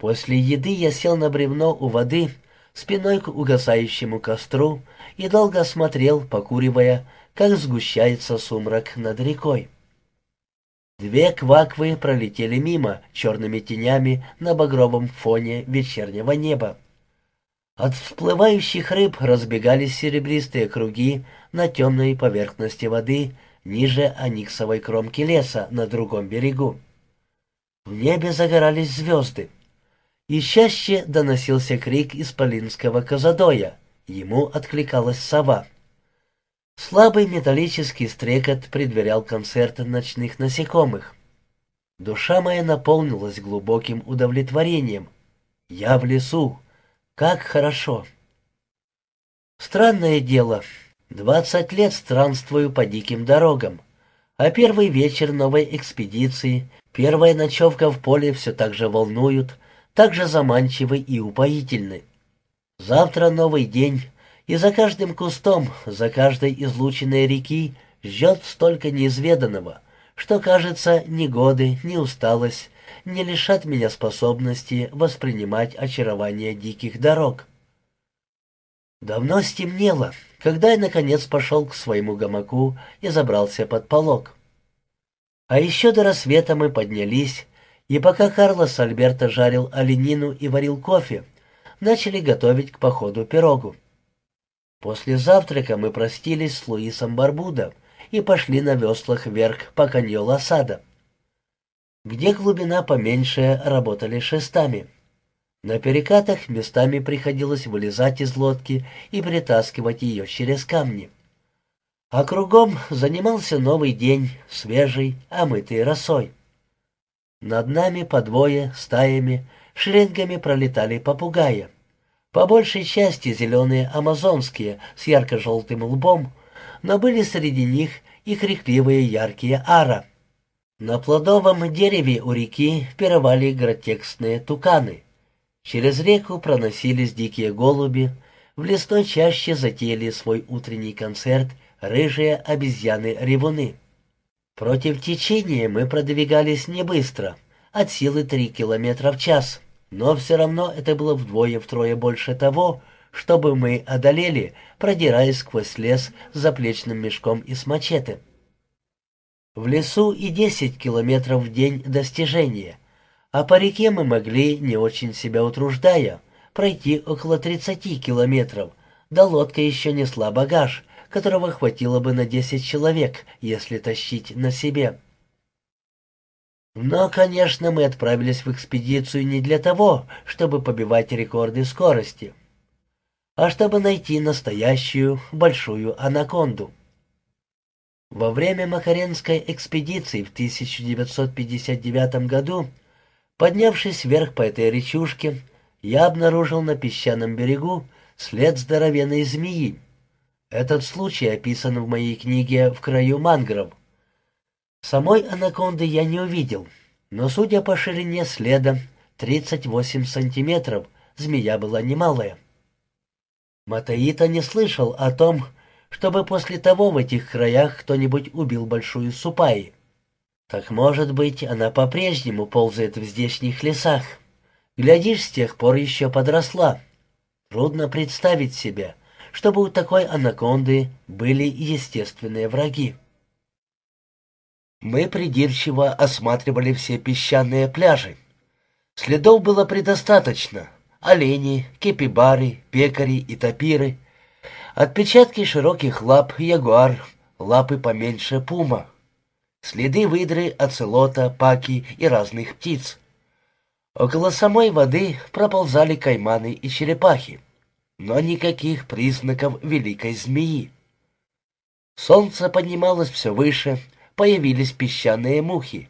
После еды я сел на бревно у воды, спиной к угасающему костру, и долго смотрел, покуривая, как сгущается сумрак над рекой. Две кваквы пролетели мимо черными тенями на багровом фоне вечернего неба. От всплывающих рыб разбегались серебристые круги на темной поверхности воды ниже аниксовой кромки леса на другом берегу. В небе загорались звезды. И чаще доносился крик исполинского казадоя. Ему откликалась сова. Слабый металлический стрекот предверял концерт ночных насекомых. Душа моя наполнилась глубоким удовлетворением. Я в лесу. Как хорошо. Странное дело. Двадцать лет странствую по диким дорогам. А первый вечер новой экспедиции, первая ночевка в поле все так же волнуют, так же заманчивы и упоительны. Завтра новый день, и за каждым кустом, за каждой излученной реки ждет столько неизведанного, что, кажется, ни годы, ни усталость не лишат меня способности воспринимать очарование диких дорог. Давно стемнело, когда я, наконец, пошел к своему гамаку и забрался под полог. А еще до рассвета мы поднялись, и пока Карлос Альберто жарил оленину и варил кофе, начали готовить к походу пирогу. После завтрака мы простились с Луисом Барбудо и пошли на веслах вверх по каньо Лосада. Где глубина поменьше, работали шестами. На перекатах местами приходилось вылезать из лодки и притаскивать ее через камни. А кругом занимался новый день, свежий, омытый росой. Над нами по двое, стаями, шеренгами пролетали попугаи. По большей части зеленые амазонские с ярко-желтым лбом, но были среди них и крикливые яркие ара. На плодовом дереве у реки пировали гротекстные туканы. Через реку проносились дикие голуби, в лесной чаще затеяли свой утренний концерт рыжие обезьяны-ревуны. Против течения мы продвигались не быстро, от силы три километра в час — но все равно это было вдвое-втрое больше того, чтобы мы одолели, продираясь сквозь лес с заплечным мешком и с мачете. В лесу и десять километров в день достижения, а по реке мы могли, не очень себя утруждая, пройти около тридцати километров, да лодка еще несла багаж, которого хватило бы на десять человек, если тащить на себе. Но, конечно, мы отправились в экспедицию не для того, чтобы побивать рекорды скорости, а чтобы найти настоящую большую анаконду. Во время Макаренской экспедиции в 1959 году, поднявшись вверх по этой речушке, я обнаружил на песчаном берегу след здоровенной змеи. Этот случай описан в моей книге «В краю мангров». Самой анаконды я не увидел, но, судя по ширине следа, 38 сантиметров, змея была немалая. Матаита не слышал о том, чтобы после того в этих краях кто-нибудь убил большую супаи. Так, может быть, она по-прежнему ползает в здешних лесах. Глядишь, с тех пор еще подросла. Трудно представить себе, чтобы у такой анаконды были естественные враги. Мы придирчиво осматривали все песчаные пляжи. Следов было предостаточно. Олени, кепибары, пекари и тапиры. Отпечатки широких лап ягуар, лапы поменьше пума. Следы выдры, оцелота, паки и разных птиц. Около самой воды проползали кайманы и черепахи, но никаких признаков великой змеи. Солнце поднималось все выше, появились песчаные мухи.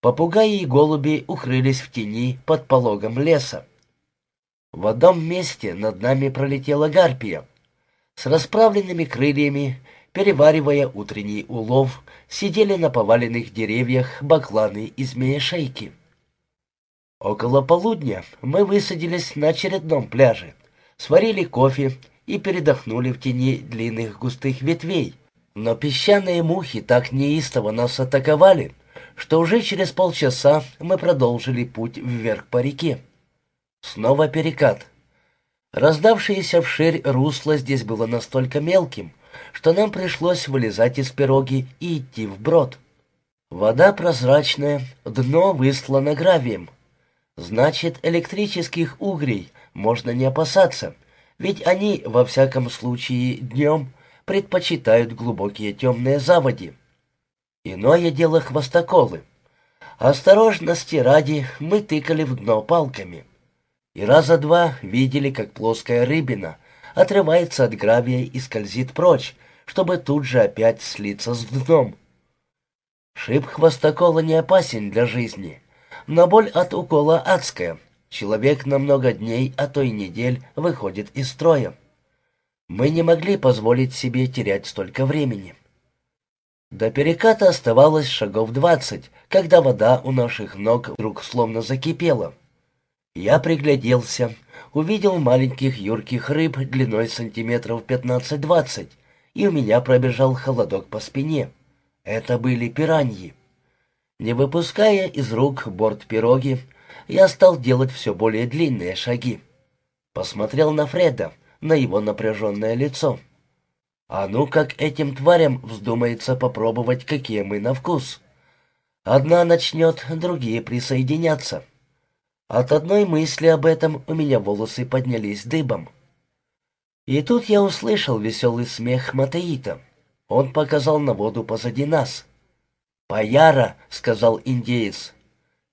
Попугаи и голуби укрылись в тени под пологом леса. В одном месте над нами пролетела гарпия. С расправленными крыльями, переваривая утренний улов, сидели на поваленных деревьях бакланы и змеешейки. Около полудня мы высадились на очередном пляже, сварили кофе и передохнули в тени длинных густых ветвей, но песчаные мухи так неистово нас атаковали, что уже через полчаса мы продолжили путь вверх по реке. Снова перекат. Раздавшееся вширь русло здесь было настолько мелким, что нам пришлось вылезать из пироги и идти вброд. Вода прозрачная, дно выслано гравием. Значит, электрических угрей можно не опасаться, ведь они, во всяком случае, днем предпочитают глубокие темные заводи. Иное дело хвостоколы. Осторожности ради мы тыкали в дно палками. И раза два видели, как плоская рыбина отрывается от гравия и скользит прочь, чтобы тут же опять слиться с дном. Шип хвостокола не опасен для жизни, но боль от укола адская. Человек на много дней, а то и недель выходит из строя. Мы не могли позволить себе терять столько времени. До переката оставалось шагов двадцать, когда вода у наших ног вдруг словно закипела. Я пригляделся, увидел маленьких юрких рыб длиной сантиметров пятнадцать-двадцать, и у меня пробежал холодок по спине. Это были пираньи. Не выпуская из рук борт пироги, я стал делать все более длинные шаги. Посмотрел на Фреда, на его напряженное лицо. А ну как этим тварям вздумается попробовать, какие мы на вкус. Одна начнет, другие присоединятся. От одной мысли об этом у меня волосы поднялись дыбом. И тут я услышал веселый смех Матеита. Он показал на воду позади нас. «Паяра», — сказал индеец, —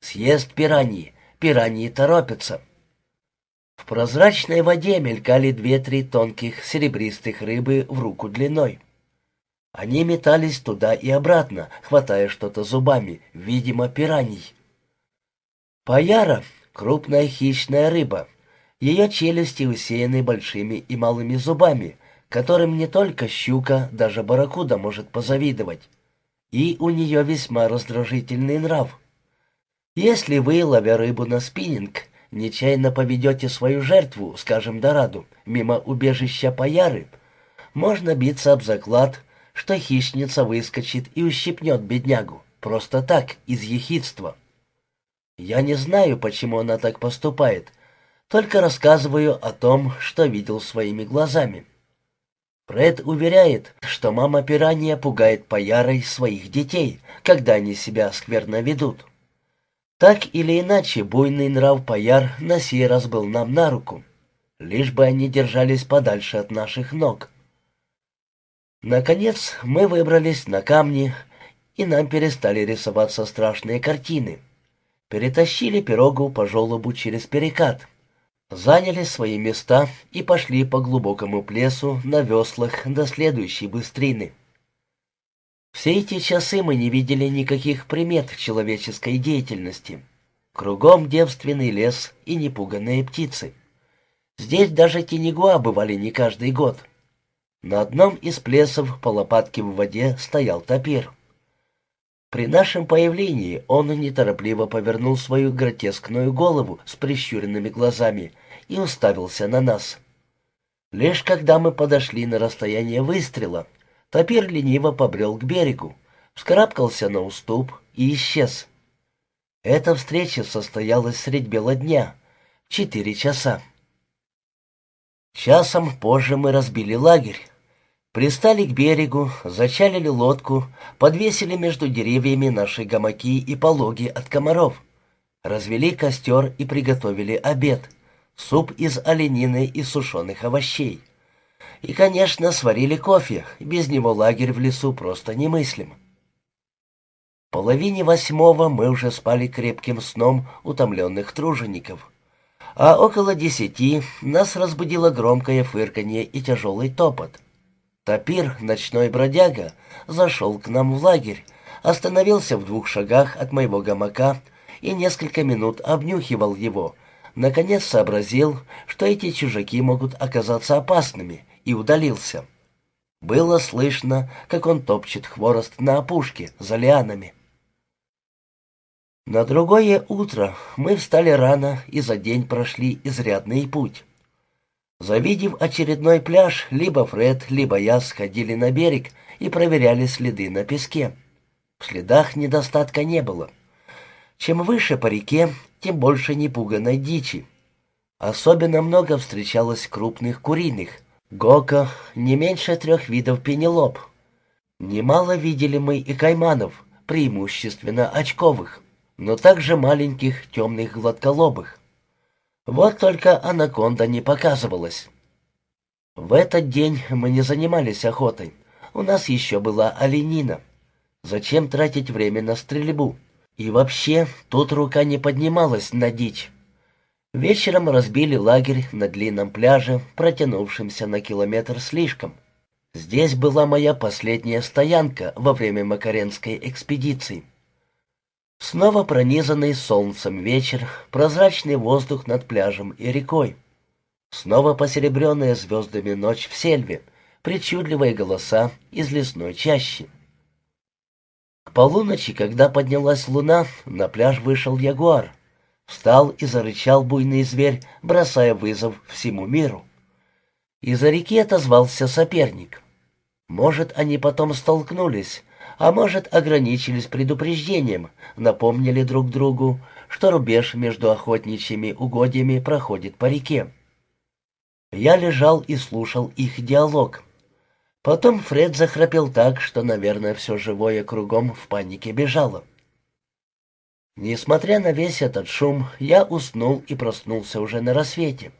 «съест пираньи, пираньи торопятся». В прозрачной воде мелькали две-три тонких серебристых рыбы в руку длиной. Они метались туда и обратно, хватая что-то зубами, видимо, пираний. Паяра — крупная хищная рыба. Ее челюсти усеяны большими и малыми зубами, которым не только щука, даже барракуда может позавидовать. И у нее весьма раздражительный нрав. Если вы, ловя рыбу на спиннинг, нечаянно поведете свою жертву, скажем, Дораду, мимо убежища Паяры, можно биться об заклад, что хищница выскочит и ущипнет беднягу, просто так, из ехидства. Я не знаю, почему она так поступает, только рассказываю о том, что видел своими глазами. Фред уверяет, что мама пиранья пугает Паярой своих детей, когда они себя скверно ведут. Так или иначе, буйный нрав Паяр на сей раз был нам на руку, лишь бы они держались подальше от наших ног. Наконец мы выбрались на камни, и нам перестали рисоваться страшные картины. Перетащили пирогу по желобу через перекат, заняли свои места и пошли по глубокому плесу на веслах до следующей быстрины. Все эти часы мы не видели никаких примет человеческой деятельности. Кругом девственный лес и непуганные птицы. Здесь даже тенегуа бывали не каждый год. На одном из плесов по лопатке в воде стоял топир. При нашем появлении он неторопливо повернул свою гротескную голову с прищуренными глазами и уставился на нас. Лишь когда мы подошли на расстояние выстрела — Топир лениво побрел к берегу, вскарабкался на уступ и исчез. Эта встреча состоялась средь бела дня, четыре часа. Часом позже мы разбили лагерь. Пристали к берегу, зачалили лодку, подвесили между деревьями наши гамаки и пологи от комаров. Развели костер и приготовили обед. Суп из оленины и сушеных овощей. И, конечно, сварили кофе, без него лагерь в лесу просто немыслим. В половине восьмого мы уже спали крепким сном утомленных тружеников. А около десяти нас разбудило громкое фырканье и тяжелый топот. Тапир, ночной бродяга, зашел к нам в лагерь, остановился в двух шагах от моего гамака и несколько минут обнюхивал его. Наконец сообразил, что эти чужаки могут оказаться опасными, и удалился. Было слышно, как он топчет хворост на опушке, за лианами. На другое утро мы встали рано и за день прошли изрядный путь. Завидев очередной пляж, либо Фред, либо я сходили на берег и проверяли следы на песке. В следах недостатка не было. Чем выше по реке, тем больше непуганной дичи. Особенно много встречалось крупных куриных. Гока, не меньше трех видов пенелоп. Немало видели мы и кайманов, преимущественно очковых, но также маленьких темных гладколобых. Вот только анаконда не показывалась. В этот день мы не занимались охотой. У нас еще была оленина. Зачем тратить время на стрельбу? И вообще, тут рука не поднималась на дичь. Вечером разбили лагерь на длинном пляже, протянувшемся на километр слишком. Здесь была моя последняя стоянка во время Макаренской экспедиции. Снова пронизанный солнцем вечер, прозрачный воздух над пляжем и рекой. Снова посеребренная звездами ночь в сельве, причудливые голоса из лесной чащи. К полуночи, когда поднялась луна, на пляж вышел ягуар — Встал и зарычал буйный зверь, бросая вызов всему миру. Из-за реки отозвался соперник. Может, они потом столкнулись, а может, ограничились предупреждением, напомнили друг другу, что рубеж между охотничьими угодьями проходит по реке. Я лежал и слушал их диалог. Потом Фред захрапел так, что, наверное, все живое кругом в панике бежало. Несмотря на весь этот шум, я уснул и проснулся уже на рассвете.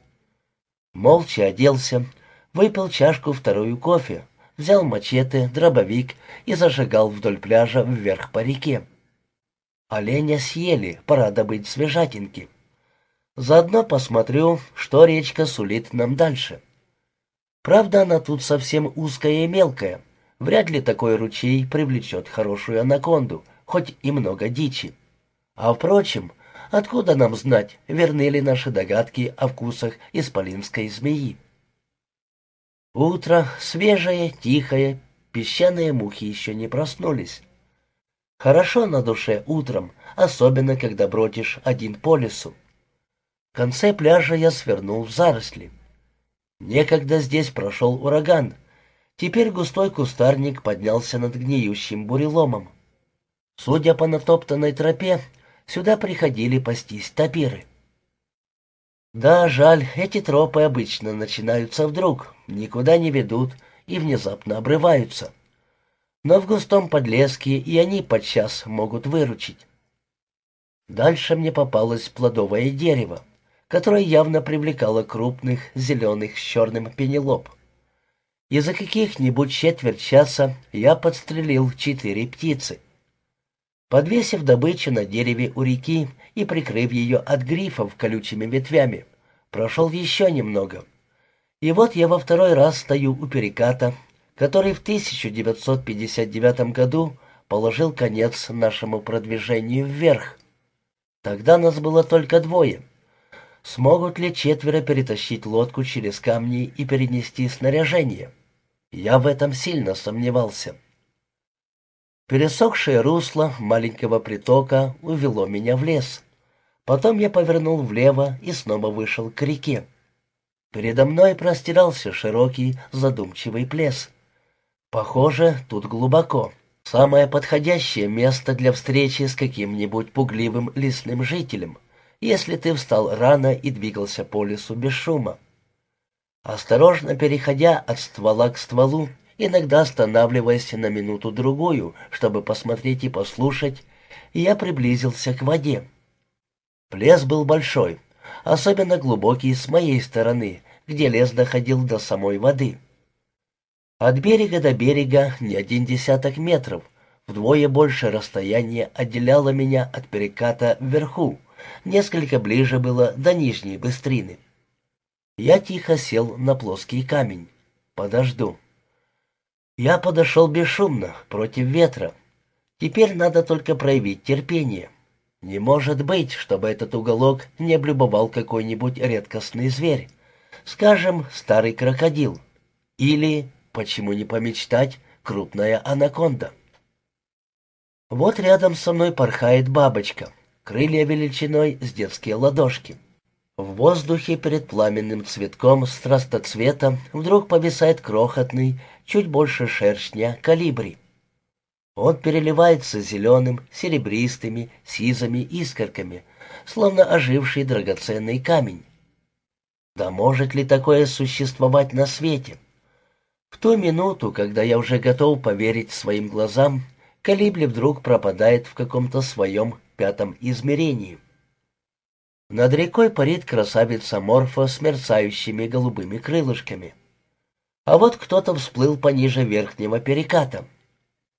Молча оделся, выпил чашку вторую кофе, взял мачете, дробовик и зажигал вдоль пляжа вверх по реке. Оленя съели, пора добыть свежатинки. Заодно посмотрю, что речка сулит нам дальше. Правда, она тут совсем узкая и мелкая. Вряд ли такой ручей привлечет хорошую анаконду, хоть и много дичи. А впрочем, откуда нам знать, верны ли наши догадки о вкусах исполинской змеи? Утро свежее, тихое, песчаные мухи еще не проснулись. Хорошо на душе утром, особенно когда бродишь один по лесу. В конце пляжа я свернул в заросли. Некогда здесь прошел ураган. Теперь густой кустарник поднялся над гниющим буреломом. Судя по натоптанной тропе, Сюда приходили пастись тапиры. Да, жаль, эти тропы обычно начинаются вдруг, никуда не ведут и внезапно обрываются. Но в густом подлеске и они подчас могут выручить. Дальше мне попалось плодовое дерево, которое явно привлекало крупных зеленых с черным пенелоп. И за каких-нибудь четверть часа я подстрелил четыре птицы — Подвесив добычу на дереве у реки и прикрыв ее от грифов колючими ветвями, прошел еще немного. И вот я во второй раз стою у переката, который в 1959 году положил конец нашему продвижению вверх. Тогда нас было только двое. Смогут ли четверо перетащить лодку через камни и перенести снаряжение? Я в этом сильно сомневался. Пересохшее русло маленького притока увело меня в лес. Потом я повернул влево и снова вышел к реке. Передо мной простирался широкий задумчивый плес. Похоже, тут глубоко. Самое подходящее место для встречи с каким-нибудь пугливым лесным жителем, если ты встал рано и двигался по лесу без шума. Осторожно переходя от ствола к стволу, иногда останавливаясь на минуту-другую, чтобы посмотреть и послушать, я приблизился к воде. Плес был большой, особенно глубокий с моей стороны, где лес доходил до самой воды. От берега до берега не один десяток метров, вдвое больше расстояние отделяло меня от переката вверху, несколько ближе было до нижней быстрины. Я тихо сел на плоский камень. Подожду. Я подошел бесшумно, против ветра. Теперь надо только проявить терпение. Не может быть, чтобы этот уголок не облюбовал какой-нибудь редкостный зверь. Скажем, старый крокодил. Или, почему не помечтать, крупная анаконда. Вот рядом со мной порхает бабочка, крылья величиной с детские ладошки. В воздухе перед пламенным цветком страстоцвета вдруг повисает крохотный, чуть больше шершня, калибри. Он переливается зеленым, серебристыми, сизыми искорками, словно оживший драгоценный камень. Да может ли такое существовать на свете? В ту минуту, когда я уже готов поверить своим глазам, Калибли вдруг пропадает в каком-то своем пятом измерении. Над рекой парит красавица Морфа с мерцающими голубыми крылышками. А вот кто-то всплыл пониже верхнего переката.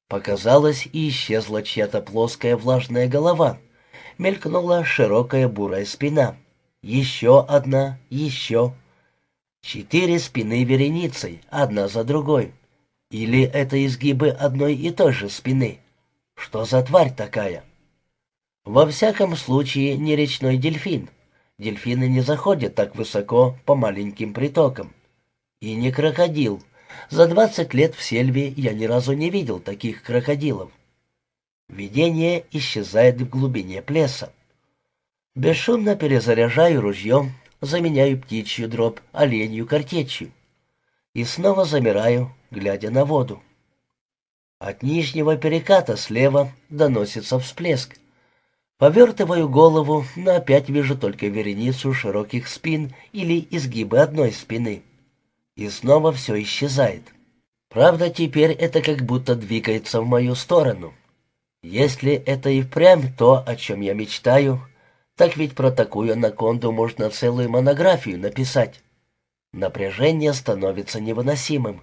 Показалась и исчезла чья-то плоская влажная голова. Мелькнула широкая бурая спина. Еще одна, еще. Четыре спины вереницей, одна за другой. Или это изгибы одной и той же спины? Что за тварь такая? Во всяком случае, не речной дельфин. Дельфины не заходят так высоко по маленьким притокам. И не крокодил. За двадцать лет в сельве я ни разу не видел таких крокодилов. Видение исчезает в глубине плеса. Бесшумно перезаряжаю ружье, заменяю птичью дробь оленью картечью. И снова замираю, глядя на воду. От нижнего переката слева доносится всплеск. Повертываю голову, но опять вижу только вереницу широких спин или изгибы одной спины. И снова все исчезает. Правда, теперь это как будто двигается в мою сторону. Если это и впрямь то, о чем я мечтаю, так ведь про такую анаконду можно целую монографию написать. Напряжение становится невыносимым.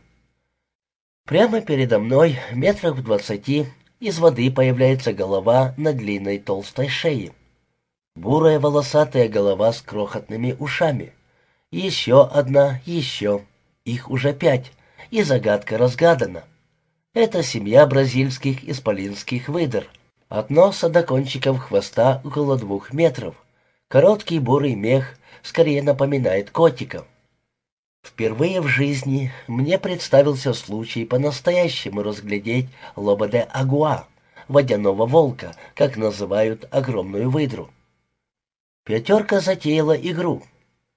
Прямо передо мной, метрах в двадцати, из воды появляется голова на длинной толстой шее. Бурая волосатая голова с крохотными ушами. Еще одна, еще. Их уже пять, и загадка разгадана. Это семья бразильских исполинских выдр. От носа до кончиков хвоста около двух метров. Короткий бурый мех скорее напоминает котиков. Впервые в жизни мне представился случай по-настоящему разглядеть лободе агуа, водяного волка, как называют огромную выдру. Пятерка затеяла игру.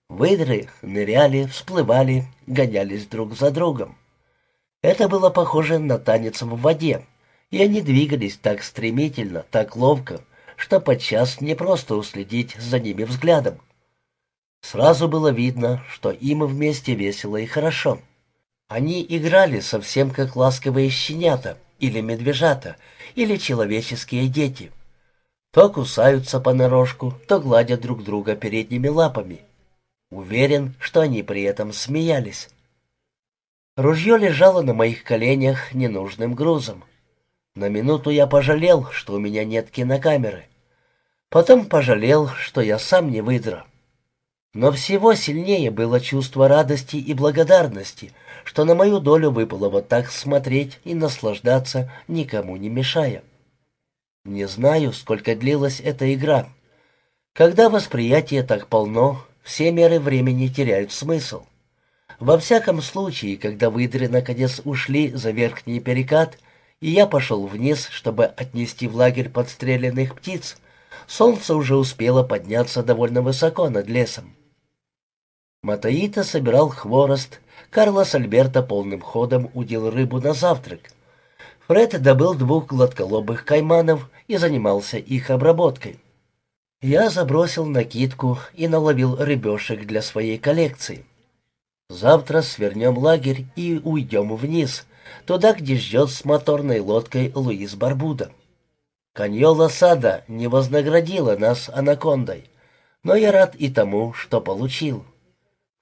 Выдры ныряли, всплывали, гонялись друг за другом. Это было похоже на танец в воде, и они двигались так стремительно, так ловко, что подчас не просто уследить за ними взглядом. Сразу было видно, что им вместе весело и хорошо. Они играли совсем как ласковые щенята, или медвежата, или человеческие дети. То кусаются понарошку, то гладят друг друга передними лапами. Уверен, что они при этом смеялись. Ружье лежало на моих коленях ненужным грузом. На минуту я пожалел, что у меня нет кинокамеры. Потом пожалел, что я сам не выдра. Но всего сильнее было чувство радости и благодарности, что на мою долю выпало вот так смотреть и наслаждаться, никому не мешая. Не знаю, сколько длилась эта игра. Когда восприятие так полно, все меры времени теряют смысл. Во всяком случае, когда выдры наконец ушли за верхний перекат, и я пошел вниз, чтобы отнести в лагерь подстреленных птиц, солнце уже успело подняться довольно высоко над лесом. Матаита собирал хворост, Карлос Альберто полным ходом удил рыбу на завтрак. Фред добыл двух гладколобых кайманов и занимался их обработкой. Я забросил накидку и наловил рыбешек для своей коллекции. Завтра свернем лагерь и уйдем вниз, туда, где ждет с моторной лодкой Луис Барбуда. Каньола Сада не вознаградила нас анакондой, но я рад и тому, что получил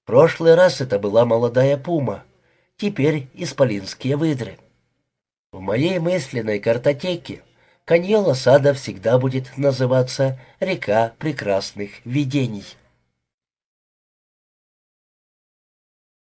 прошлый раз это была молодая пума, теперь исполинские выдры. В моей мысленной картотеке каньон сада всегда будет называться «Река прекрасных видений».